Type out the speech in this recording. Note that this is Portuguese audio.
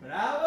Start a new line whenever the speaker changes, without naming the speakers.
Bravo!